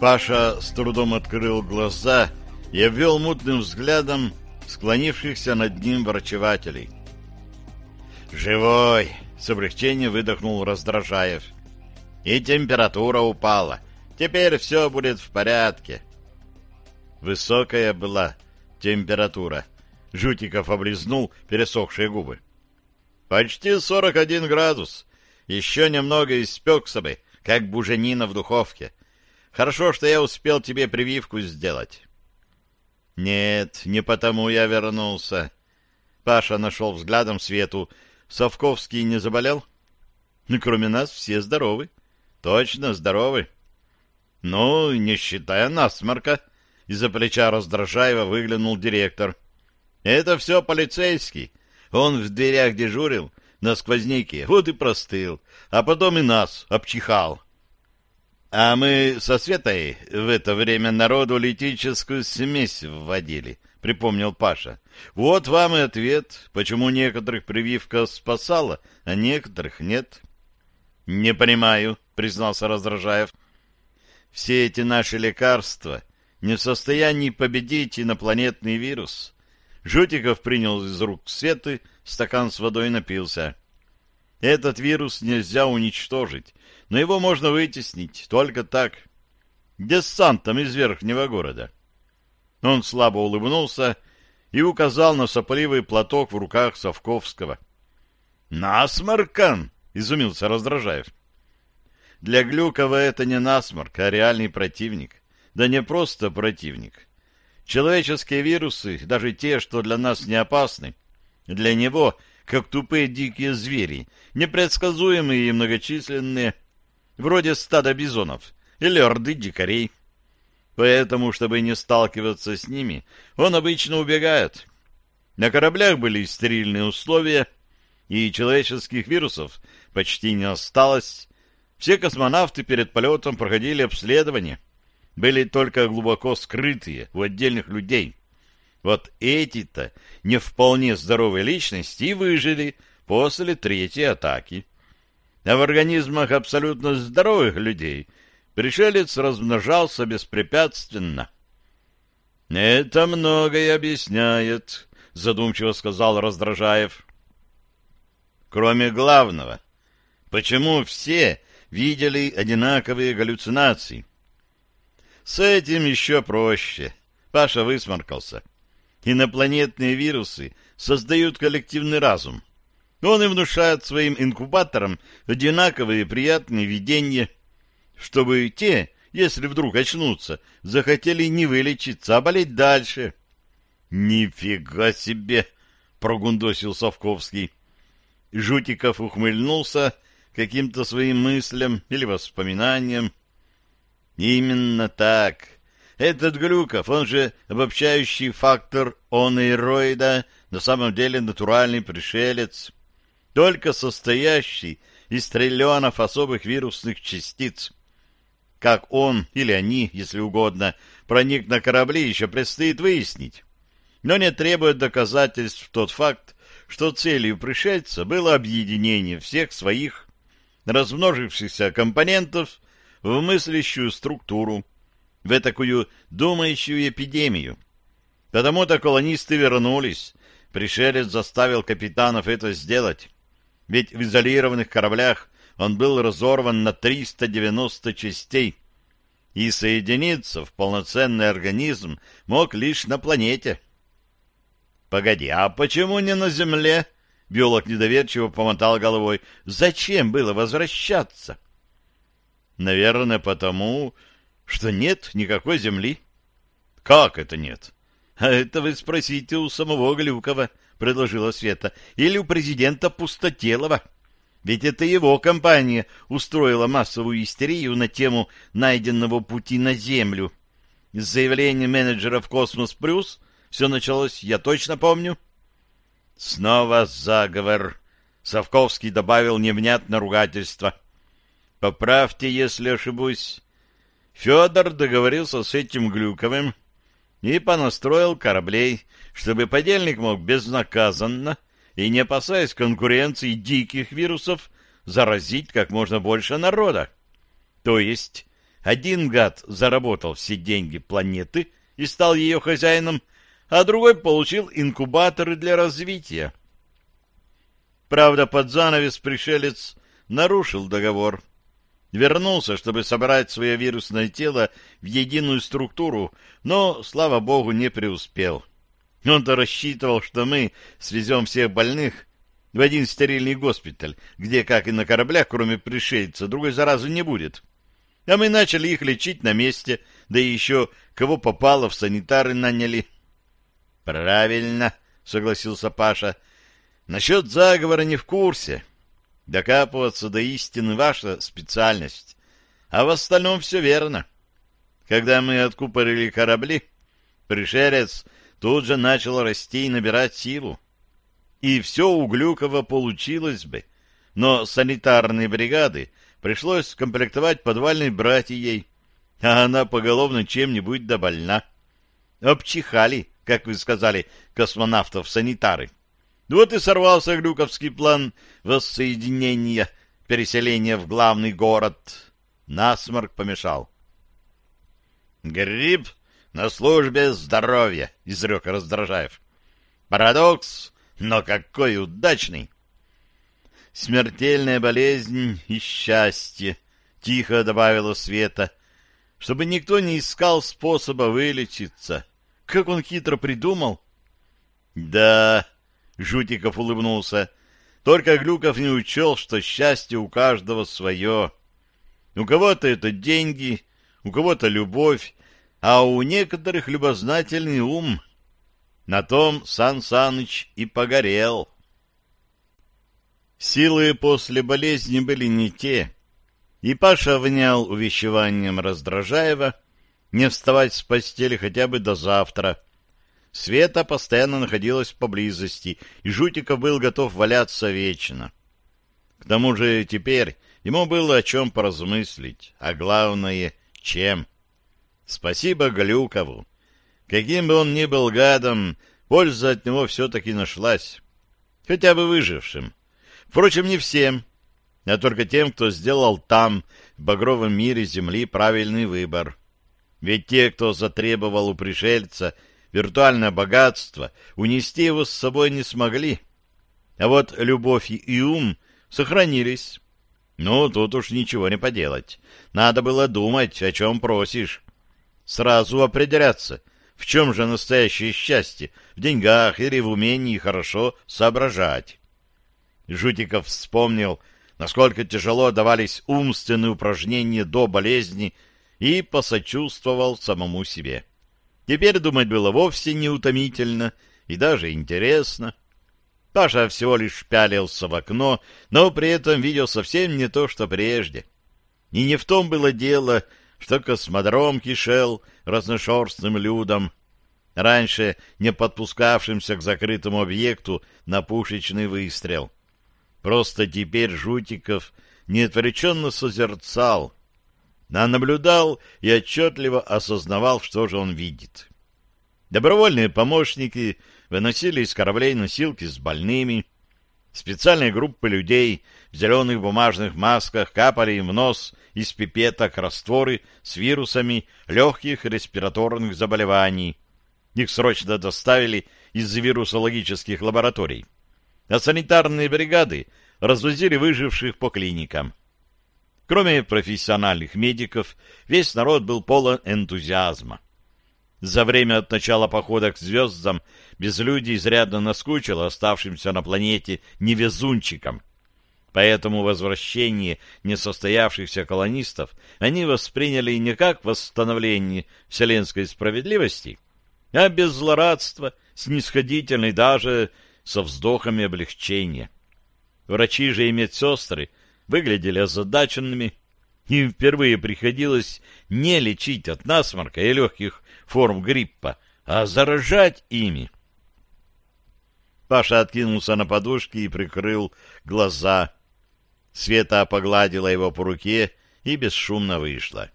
Паша с трудом открыл глаза и обвел мутным взглядом склонившихся над ним врачевателей. «Живой!» — с облегчением выдохнул Раздражаев. «И температура упала. Теперь все будет в порядке». Высокая была температура. Жутиков облизнул пересохшие губы. «Почти сорок один градус. Еще немного испекся бы, как буженина в духовке. Хорошо, что я успел тебе прививку сделать. Нет, не потому я вернулся. Паша нашел взглядом Свету. Совковский не заболел? Ну, кроме нас, все здоровы. Точно здоровы. Ну, не считая насморка, из-за плеча раздражаева выглянул директор. Это все полицейский. Он в дверях дежурил на сквозняке, вот и простыл, а потом и нас обчихал. А мы со Светой в это время народу литическую смесь вводили, припомнил Паша. Вот вам и ответ, почему некоторых прививка спасала, а некоторых нет. Не понимаю, признался Раздражаев. Все эти наши лекарства не в состоянии победить инопланетный вирус. Жутиков принял из рук Светы, стакан с водой напился. Этот вирус нельзя уничтожить но его можно вытеснить только так, десантом из верхнего города. Он слабо улыбнулся и указал на сопливый платок в руках Совковского. «Насморкан!» — изумился Раздражаев. «Для Глюкова это не насморк, а реальный противник. Да не просто противник. Человеческие вирусы, даже те, что для нас не опасны, для него, как тупые дикие звери, непредсказуемые и многочисленные, — вроде стада бизонов или орды дикарей. Поэтому, чтобы не сталкиваться с ними, он обычно убегает. На кораблях были стерильные условия, и человеческих вирусов почти не осталось. Все космонавты перед полетом проходили обследование. Были только глубоко скрытые у отдельных людей. Вот эти-то не вполне здоровые личности и выжили после третьей атаки а в организмах абсолютно здоровых людей пришелец размножался беспрепятственно. «Это многое объясняет», — задумчиво сказал Раздражаев. «Кроме главного, почему все видели одинаковые галлюцинации?» «С этим еще проще», — Паша высморкался. «Инопланетные вирусы создают коллективный разум» Он и внушает своим инкубаторам одинаковые приятные видения, чтобы те, если вдруг очнутся, захотели не вылечиться, а болеть дальше. — Нифига себе! — прогундосил Совковский. Жутиков ухмыльнулся каким-то своим мыслям или воспоминаниям. — Именно так. Этот Глюков, он же обобщающий фактор онейроида, на самом деле натуральный пришелец. — только состоящий из триллионов особых вирусных частиц. Как он или они, если угодно, проник на корабли, еще предстоит выяснить. Но не требует доказательств тот факт, что целью пришельца было объединение всех своих размножившихся компонентов в мыслящую структуру, в такую думающую эпидемию. Потому-то колонисты вернулись, пришелец заставил капитанов это сделать ведь в изолированных кораблях он был разорван на 390 частей, и соединиться в полноценный организм мог лишь на планете. «Погоди, а почему не на Земле?» Биолог недоверчиво помотал головой. «Зачем было возвращаться?» «Наверное, потому, что нет никакой Земли». «Как это нет?» «А это вы спросите у самого Глюкова», предложила Света, или у президента Пустотелова. Ведь это его компания устроила массовую истерию на тему найденного пути на Землю. С заявления менеджера в «Космос Плюс» все началось, я точно помню. Снова заговор. Савковский добавил невнятно ругательство. Поправьте, если ошибусь. Федор договорился с этим Глюковым и понастроил кораблей — чтобы подельник мог безнаказанно и, не опасаясь конкуренции диких вирусов, заразить как можно больше народа. То есть один гад заработал все деньги планеты и стал ее хозяином, а другой получил инкубаторы для развития. Правда, под занавес пришелец нарушил договор. Вернулся, чтобы собрать свое вирусное тело в единую структуру, но, слава богу, не преуспел. Он-то рассчитывал, что мы свезем всех больных в один стерильный госпиталь, где, как и на кораблях, кроме пришельца, другой заразы не будет. А мы начали их лечить на месте, да еще кого попало в санитары наняли. — Правильно, — согласился Паша. — Насчет заговора не в курсе. Докапываться до истины ваша специальность. А в остальном все верно. Когда мы откупорили корабли, пришелец тут же начал расти и набирать силу. И все у Глюкова получилось бы, но санитарные бригады пришлось комплектовать подвальной братьей, а она поголовно чем-нибудь довольна. Обчихали, как вы сказали, космонавтов-санитары. Вот и сорвался глюковский план воссоединения, переселения в главный город. Насморк помешал. Гриб на службе здоровья, — изрек Раздражаев. Парадокс, но какой удачный! Смертельная болезнь и счастье, — тихо добавила Света, — чтобы никто не искал способа вылечиться. Как он хитро придумал! — Да, — Жутиков улыбнулся, — только Глюков не учел, что счастье у каждого свое. У кого-то это деньги, у кого-то любовь, а у некоторых любознательный ум. На том Сан Саныч и погорел. Силы после болезни были не те, и Паша внял увещеванием Раздражаева не вставать с постели хотя бы до завтра. Света постоянно находилась поблизости, и Жутиков был готов валяться вечно. К тому же теперь ему было о чем поразмыслить, а главное, чем. Спасибо Галюкову. Каким бы он ни был гадом, польза от него все-таки нашлась. Хотя бы выжившим. Впрочем, не всем, а только тем, кто сделал там, в багровом мире Земли, правильный выбор. Ведь те, кто затребовал у пришельца виртуальное богатство, унести его с собой не смогли. А вот любовь и ум сохранились. Ну, тут уж ничего не поделать. Надо было думать, о чем просишь сразу определяться, в чем же настоящее счастье, в деньгах или в умении хорошо соображать. Жутиков вспомнил, насколько тяжело давались умственные упражнения до болезни и посочувствовал самому себе. Теперь думать было вовсе не утомительно и даже интересно. Паша всего лишь пялился в окно, но при этом видел совсем не то, что прежде. И не в том было дело, что космодром кишел разношерстным людом, раньше не подпускавшимся к закрытому объекту на пушечный выстрел. Просто теперь Жутиков неотвлеченно созерцал, а наблюдал и отчетливо осознавал, что же он видит. Добровольные помощники выносили из кораблей носилки с больными, специальные группы людей — в зеленых бумажных масках капали им в нос из пипеток растворы с вирусами легких респираторных заболеваний. Их срочно доставили из вирусологических лабораторий. А санитарные бригады развозили выживших по клиникам. Кроме профессиональных медиков, весь народ был полон энтузиазма. За время от начала похода к звездам безлюдие изрядно наскучило оставшимся на планете невезунчикам. Поэтому возвращение несостоявшихся колонистов они восприняли не как восстановление вселенской справедливости, а без злорадства, снисходительной даже со вздохами облегчения. Врачи же и медсестры выглядели озадаченными, им впервые приходилось не лечить от насморка и легких форм гриппа, а заражать ими. Паша откинулся на подушки и прикрыл глаза. Света погладила его по руке и бесшумно вышла.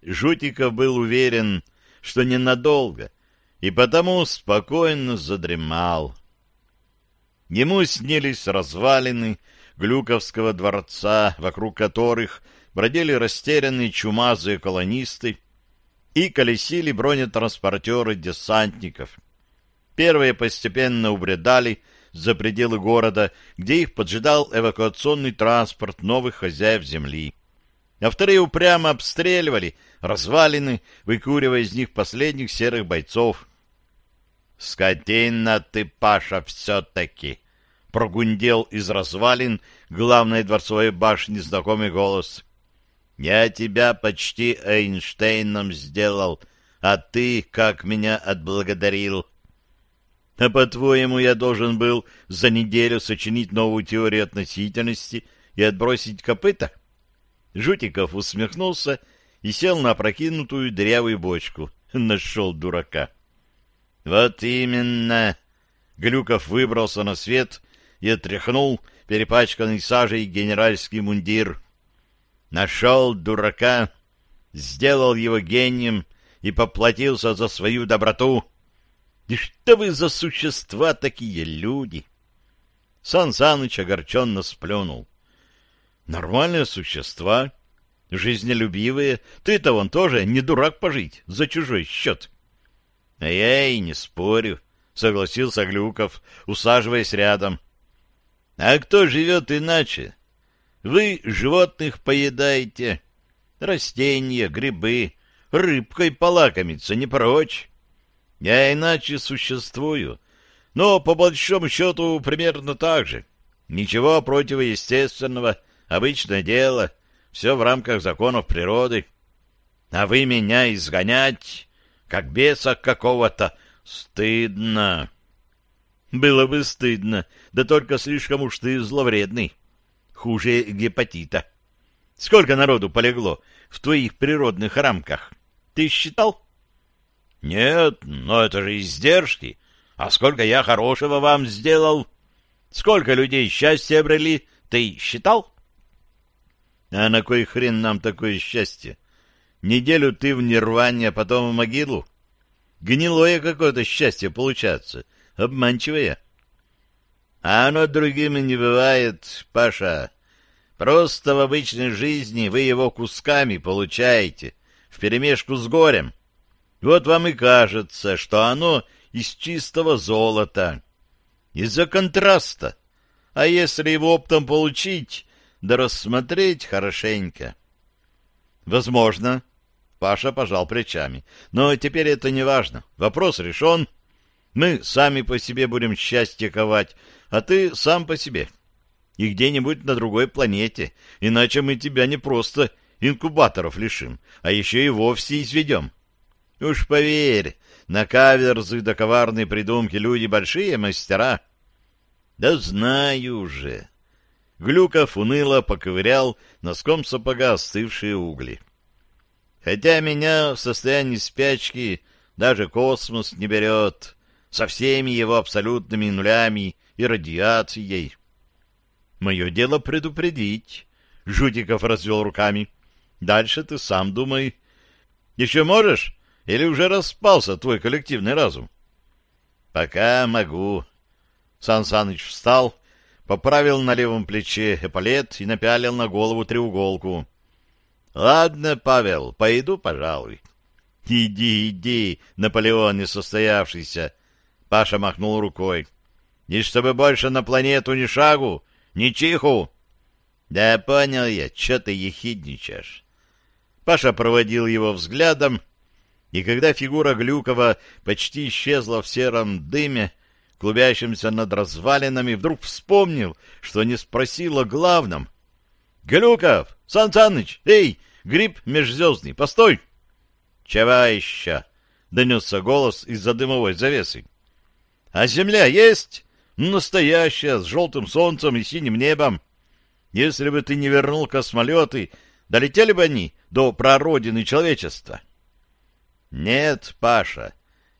Жутиков был уверен, что ненадолго, и потому спокойно задремал. Ему снились развалины Глюковского дворца, вокруг которых бродили растерянные чумазые колонисты и колесили бронетранспортеры десантников. Первые постепенно убредали, за пределы города, где их поджидал эвакуационный транспорт новых хозяев земли. А вторые упрямо обстреливали развалины, выкуривая из них последних серых бойцов. «Скотина ты, Паша, все-таки!» — прогундел из развалин главной дворцовой башни знакомый голос. «Я тебя почти Эйнштейном сделал, а ты как меня отблагодарил!» А по-твоему, я должен был за неделю сочинить новую теорию относительности и отбросить копыта? Жутиков усмехнулся и сел на опрокинутую дырявую бочку. Нашел дурака. Вот именно. Глюков выбрался на свет и отряхнул перепачканный сажей генеральский мундир. Нашел дурака, сделал его гением и поплатился за свою доброту. И что вы за существа такие люди? Сан Саныч огорченно сплюнул. Нормальные существа, жизнелюбивые. Ты-то вон тоже не дурак пожить за чужой счет. — А я и не спорю, — согласился Глюков, усаживаясь рядом. — А кто живет иначе? Вы животных поедаете, растения, грибы, рыбкой полакомиться не прочь. Я иначе существую, но по большому счету примерно так же. Ничего противоестественного, обычное дело, все в рамках законов природы. А вы меня изгонять, как беса какого-то, стыдно. Было бы стыдно, да только слишком уж ты зловредный. Хуже гепатита. Сколько народу полегло в твоих природных рамках? Ты считал? — нет, но это же издержки. А сколько я хорошего вам сделал? Сколько людей счастья обрели, ты считал? А на кой хрен нам такое счастье? Неделю ты в нирване, а потом в могилу? Гнилое какое-то счастье получается, обманчивое. А оно другим не бывает, Паша. Просто в обычной жизни вы его кусками получаете, вперемешку с горем. Вот вам и кажется, что оно из чистого золота. Из-за контраста. А если его оптом получить, да рассмотреть хорошенько? Возможно. Паша пожал плечами. Но теперь это не важно. Вопрос решен. Мы сами по себе будем счастье ковать, а ты сам по себе. И где-нибудь на другой планете. Иначе мы тебя не просто инкубаторов лишим, а еще и вовсе изведем. Уж поверь, на каверзы до коварные придумки люди большие мастера. Да знаю уже. Глюков уныло поковырял носком сапога остывшие угли. Хотя меня в состоянии спячки даже космос не берет, со всеми его абсолютными нулями и радиацией. Мое дело предупредить. Жутиков развел руками. Дальше ты сам думай. Еще можешь или уже распался твой коллективный разум? Пока могу. Сан Саныч встал, поправил на левом плече эполет и напялил на голову треуголку. Ладно, Павел, пойду, пожалуй. Иди, иди, Наполеон несостоявшийся. Паша махнул рукой. И чтобы больше на планету ни шагу, ни чиху. Да понял я, что ты ехидничаешь. Паша проводил его взглядом и когда фигура Глюкова почти исчезла в сером дыме, клубящемся над развалинами, вдруг вспомнил, что не спросил о главном. — Глюков! Сан Саныч! Эй, гриб межзвездный, постой! — Чего еще? — донесся голос из-за дымовой завесы. — А земля есть? Настоящая, с желтым солнцем и синим небом. Если бы ты не вернул космолеты, долетели бы они до прародины человечества. — нет, Паша,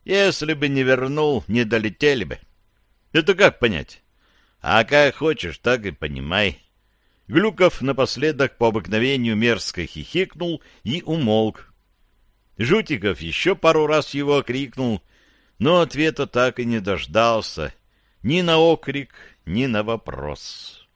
если бы не вернул, не долетели бы. Это как понять? А как хочешь, так и понимай. Глюков напоследок по обыкновению мерзко хихикнул и умолк. Жутиков еще пару раз его окрикнул, но ответа так и не дождался. Ни на окрик, ни на вопрос.